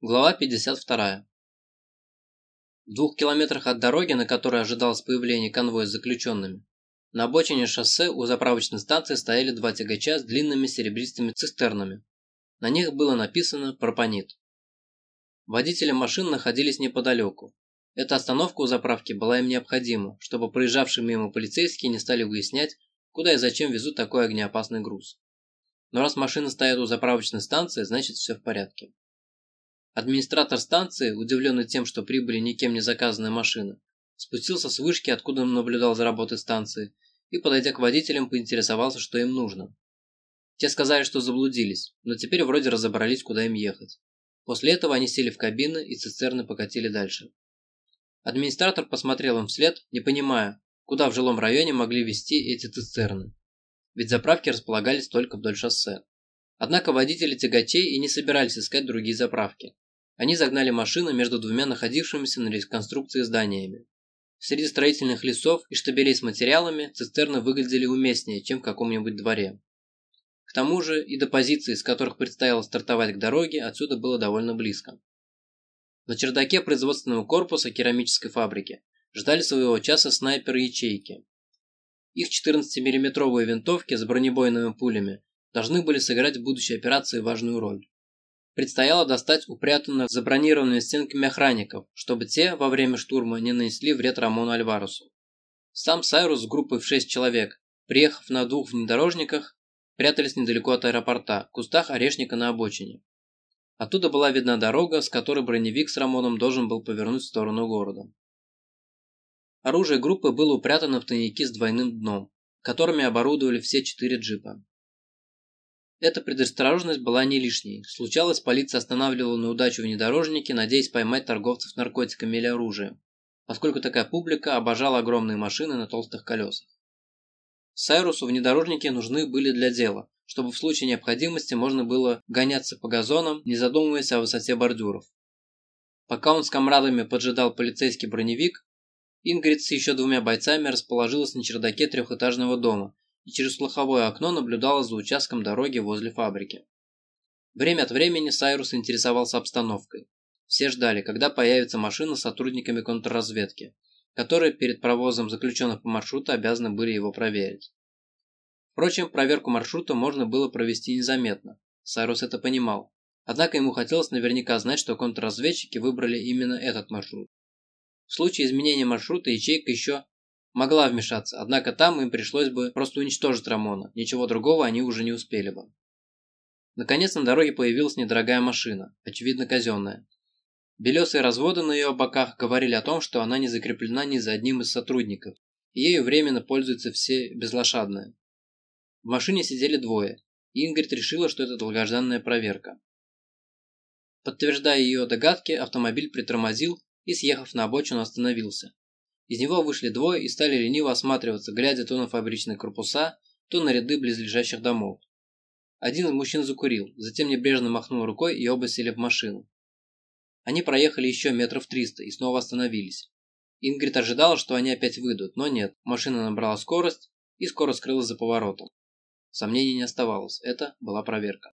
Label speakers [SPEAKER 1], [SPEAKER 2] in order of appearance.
[SPEAKER 1] Глава 52. В двух километрах от дороги, на которой ожидалось появление конвоя с заключенными, на обочине шоссе у заправочной станции стояли два тягача с длинными серебристыми цистернами. На них было написано «Пропонит». Водители машин находились неподалеку. Эта остановка у заправки была им необходима, чтобы проезжавшие мимо полицейские не стали выяснять, куда и зачем везут такой огнеопасный груз. Но раз машины стоят у заправочной станции, значит все в порядке. Администратор станции, удивленный тем, что прибыли никем не заказанные машины, спустился с вышки, откуда он наблюдал за работой станции, и, подойдя к водителям, поинтересовался, что им нужно. Те сказали, что заблудились, но теперь вроде разобрались, куда им ехать. После этого они сели в кабины и цистерны покатили дальше. Администратор посмотрел им вслед, не понимая, куда в жилом районе могли вести эти цистерны. Ведь заправки располагались только вдоль шоссе. Однако водители тягачей и не собирались искать другие заправки. Они загнали машину между двумя находившимися на реконструкции зданиями. Среди строительных лесов и штабелей с материалами цистерны выглядели уместнее, чем в каком-нибудь дворе. К тому же и до позиции, с которых предстояло стартовать к дороге, отсюда было довольно близко. На чердаке производственного корпуса керамической фабрики ждали своего часа снайперы ячейки. Их 14-мм винтовки с бронебойными пулями должны были сыграть в будущей операции важную роль предстояло достать упрятанных за бронированными стенками охранников, чтобы те во время штурма не нанесли вред Рамону Альварусу. Сам Сайрус с группой в шесть человек, приехав на двух внедорожниках, прятались недалеко от аэропорта, в кустах орешника на обочине. Оттуда была видна дорога, с которой броневик с Рамоном должен был повернуть в сторону города. Оружие группы было упрятано в тайники с двойным дном, которыми оборудовали все четыре джипа. Эта предосторожность была не лишней. Случалось, полиция останавливала на удачу внедорожники, надеясь поймать торговцев наркотиками или оружием, поскольку такая публика обожала огромные машины на толстых колесах. Сайрусу внедорожники нужны были для дела, чтобы в случае необходимости можно было гоняться по газонам, не задумываясь о высоте бордюров. Пока он с комрадами поджидал полицейский броневик, Ингрид с еще двумя бойцами расположилась на чердаке трехэтажного дома и через слуховое окно наблюдала за участком дороги возле фабрики. Время от времени Сайрус интересовался обстановкой. Все ждали, когда появится машина с сотрудниками контрразведки, которые перед провозом заключенных по маршруту обязаны были его проверить. Впрочем, проверку маршрута можно было провести незаметно. Сайрус это понимал. Однако ему хотелось наверняка знать, что контрразведчики выбрали именно этот маршрут. В случае изменения маршрута ячейка еще могла вмешаться, однако там им пришлось бы просто уничтожить Рамона, ничего другого они уже не успели бы. Наконец на дороге появилась недорогая машина, очевидно казенная. Белесые разводы на ее боках говорили о том, что она не закреплена ни за одним из сотрудников, и ею временно пользуются все безлошадные. В машине сидели двое, и Ингрид решила, что это долгожданная проверка. Подтверждая ее догадки, автомобиль притормозил и, съехав на обочину, остановился. Из него вышли двое и стали лениво осматриваться, глядя то на фабричные корпуса, то на ряды близлежащих домов. Один из мужчин закурил, затем небрежно махнул рукой и оба сели в машину. Они проехали еще метров триста и снова остановились. Ингрид ожидала, что они опять выйдут, но нет, машина набрала скорость и скоро скрылась за поворотом. Сомнений не оставалось, это была проверка.